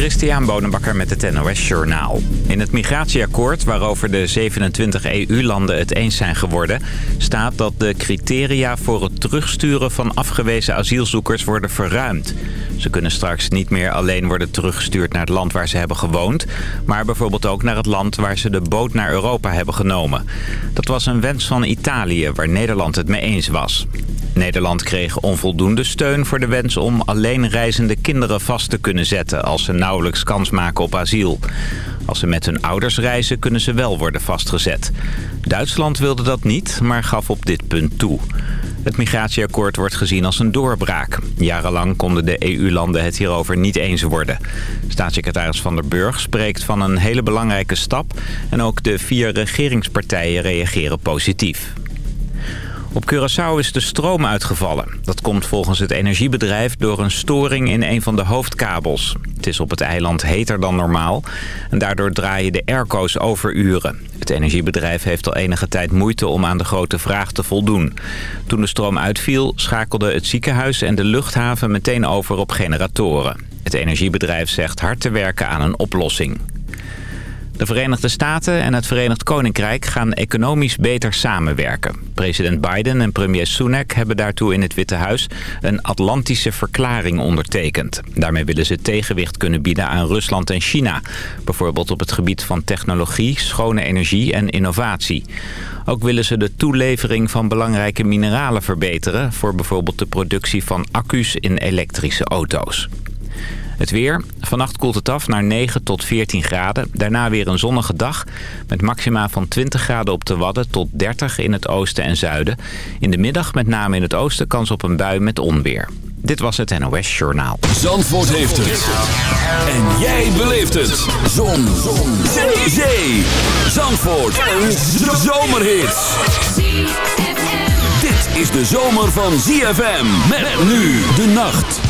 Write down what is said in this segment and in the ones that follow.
Christian Bonenbakker met het NOS Journaal. In het migratieakkoord, waarover de 27 EU-landen het eens zijn geworden... staat dat de criteria voor het terugsturen van afgewezen asielzoekers worden verruimd. Ze kunnen straks niet meer alleen worden teruggestuurd naar het land waar ze hebben gewoond... maar bijvoorbeeld ook naar het land waar ze de boot naar Europa hebben genomen. Dat was een wens van Italië, waar Nederland het mee eens was. Nederland kreeg onvoldoende steun voor de wens om alleen reizende kinderen vast te kunnen zetten als ze nauwelijks kans maken op asiel. Als ze met hun ouders reizen kunnen ze wel worden vastgezet. Duitsland wilde dat niet, maar gaf op dit punt toe. Het migratieakkoord wordt gezien als een doorbraak. Jarenlang konden de EU-landen het hierover niet eens worden. Staatssecretaris Van der Burg spreekt van een hele belangrijke stap... en ook de vier regeringspartijen reageren positief. Op Curaçao is de stroom uitgevallen. Dat komt volgens het energiebedrijf door een storing in een van de hoofdkabels. Het is op het eiland heter dan normaal en daardoor draaien de airco's overuren. Het energiebedrijf heeft al enige tijd moeite om aan de grote vraag te voldoen. Toen de stroom uitviel schakelde het ziekenhuis en de luchthaven meteen over op generatoren. Het energiebedrijf zegt hard te werken aan een oplossing. De Verenigde Staten en het Verenigd Koninkrijk gaan economisch beter samenwerken. President Biden en premier Sunak hebben daartoe in het Witte Huis een Atlantische verklaring ondertekend. Daarmee willen ze tegenwicht kunnen bieden aan Rusland en China. Bijvoorbeeld op het gebied van technologie, schone energie en innovatie. Ook willen ze de toelevering van belangrijke mineralen verbeteren... voor bijvoorbeeld de productie van accu's in elektrische auto's. Het weer. Vannacht koelt het af naar 9 tot 14 graden. Daarna weer een zonnige dag met maxima van 20 graden op de Wadden tot 30 in het oosten en zuiden. In de middag met name in het oosten kans op een bui met onweer. Dit was het NOS Journaal. Zandvoort heeft het. En jij beleeft het. Zon. Zon. Zee. Zee. Zandvoort. Een zomerhit. Dit is de zomer van ZFM. Met nu de nacht.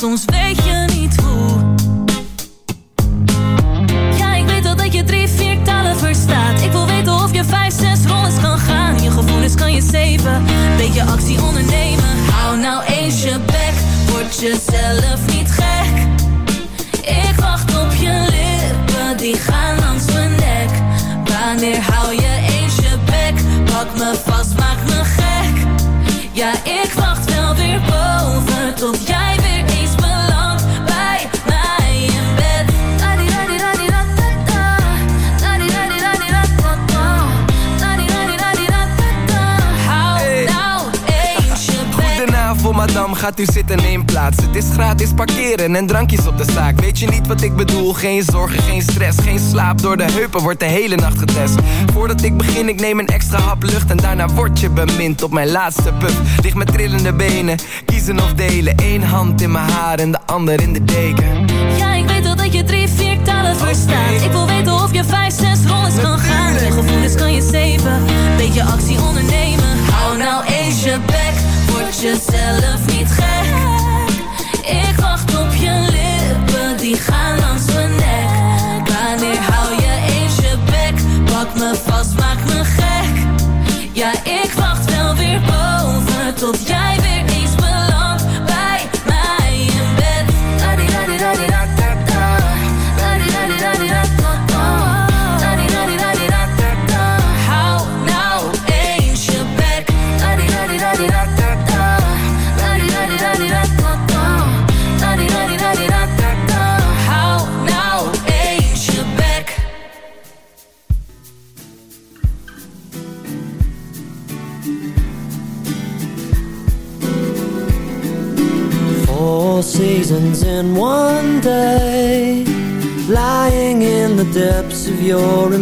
sons. Gaat u zitten neem plaats. Het is gratis parkeren en drankjes op de zaak. Weet je niet wat ik bedoel? Geen zorgen, geen stress. Geen slaap door de heupen, wordt de hele nacht getest. Voordat ik begin, ik neem een extra hap lucht En daarna word je bemind op mijn laatste puff. Lig met trillende benen, kiezen of delen. Eén hand in mijn haar en de ander in de deken. Ja, ik weet al dat je drie, vier talen verstaat. Ik wil weten of je vijf, zes rollen kan gaan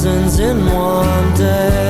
seasons in one day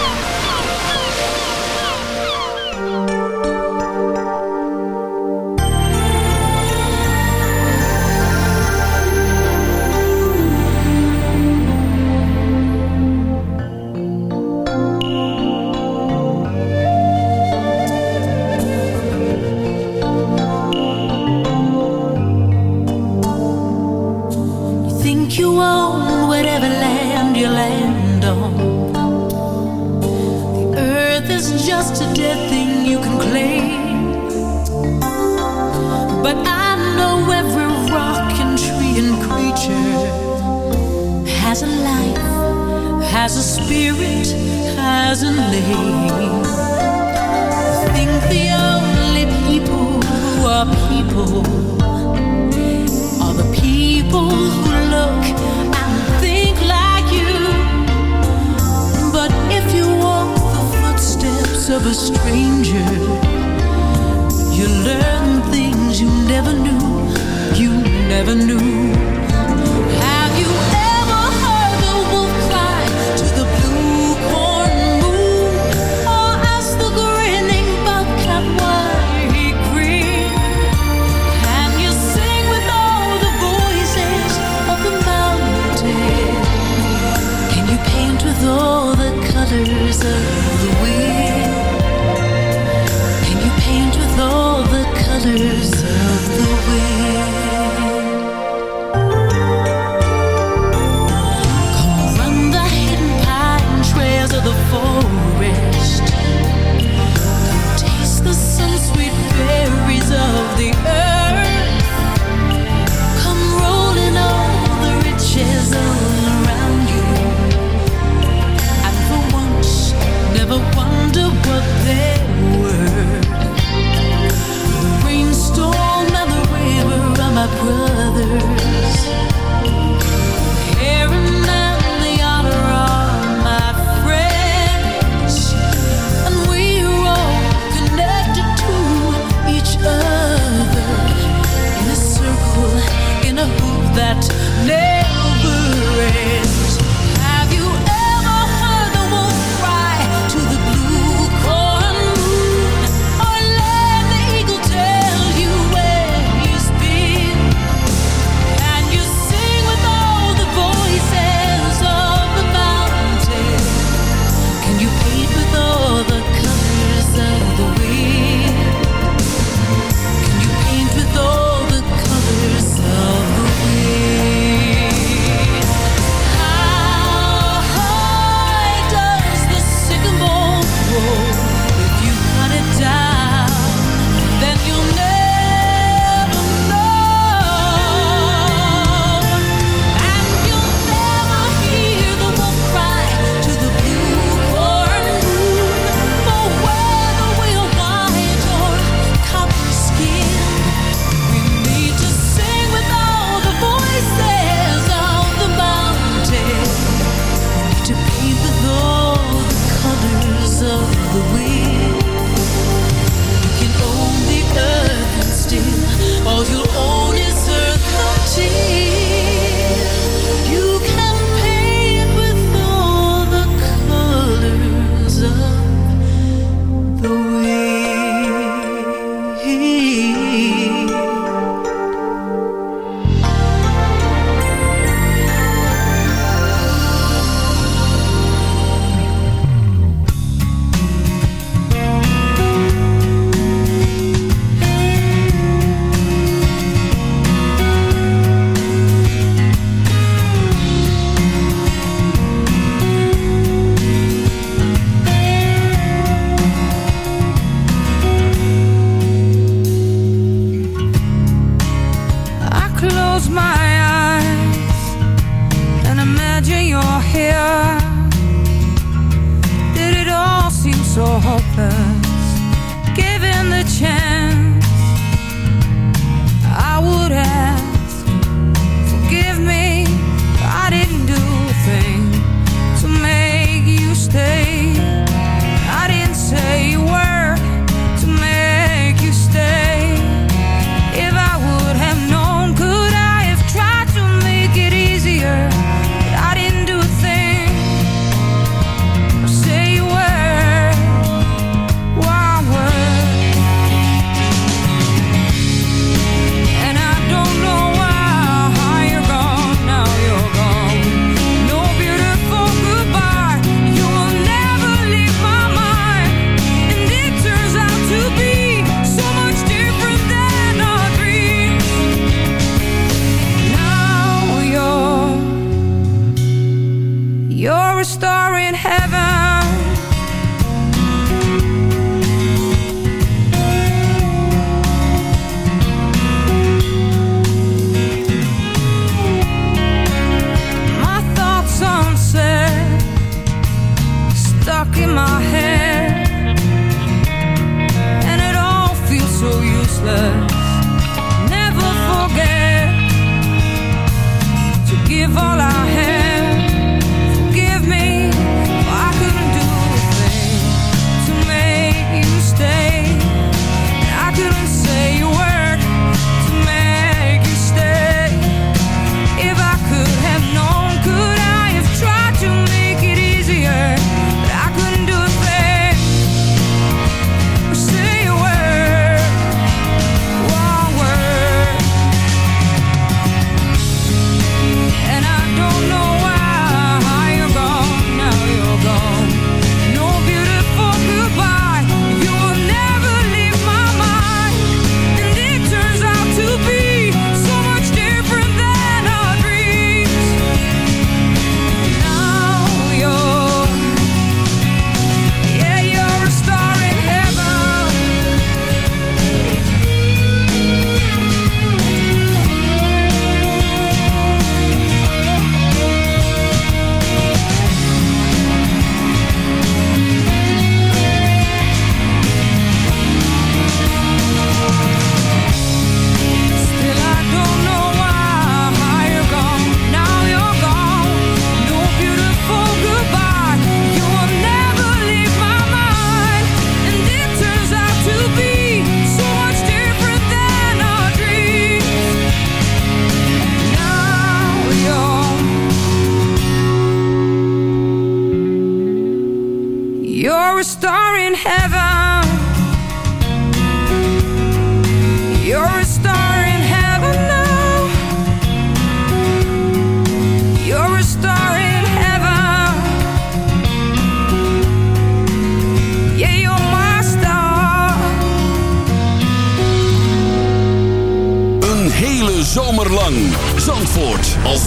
whisper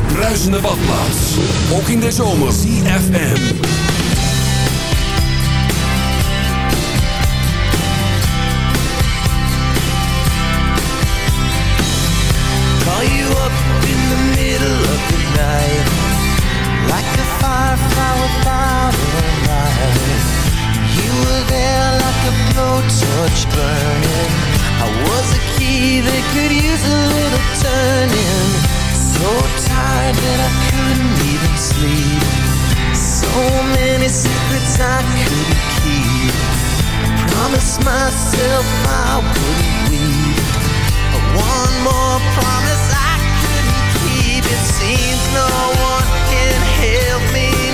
bruisende badplaats. Ook in de zomer. CFM. Call you up in the middle of the night Like a firefly without a light You were there like a blowtorch burning I was a that could use a little turning. So tired that I couldn't even sleep. So many secrets I couldn't keep. I promised myself I wouldn't weep. One more promise I couldn't keep. It seems no one can help me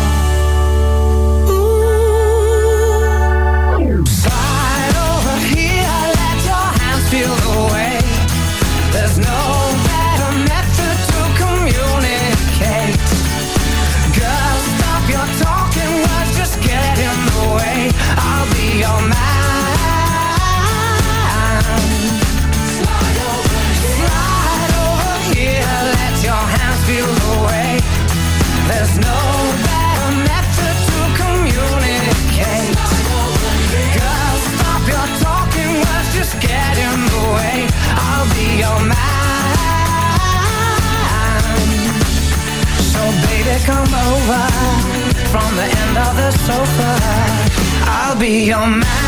don't matter.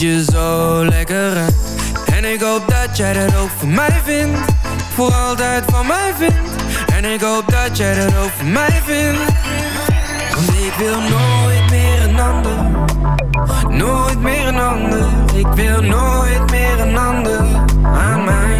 Lekker En ik hoop dat jij dat ook voor mij vindt. Voor altijd van mij vindt. En ik hoop dat jij dat ook voor mij vindt. Want ik wil nooit meer een ander. Nooit meer een ander. Ik wil nooit meer een ander. Aan mijn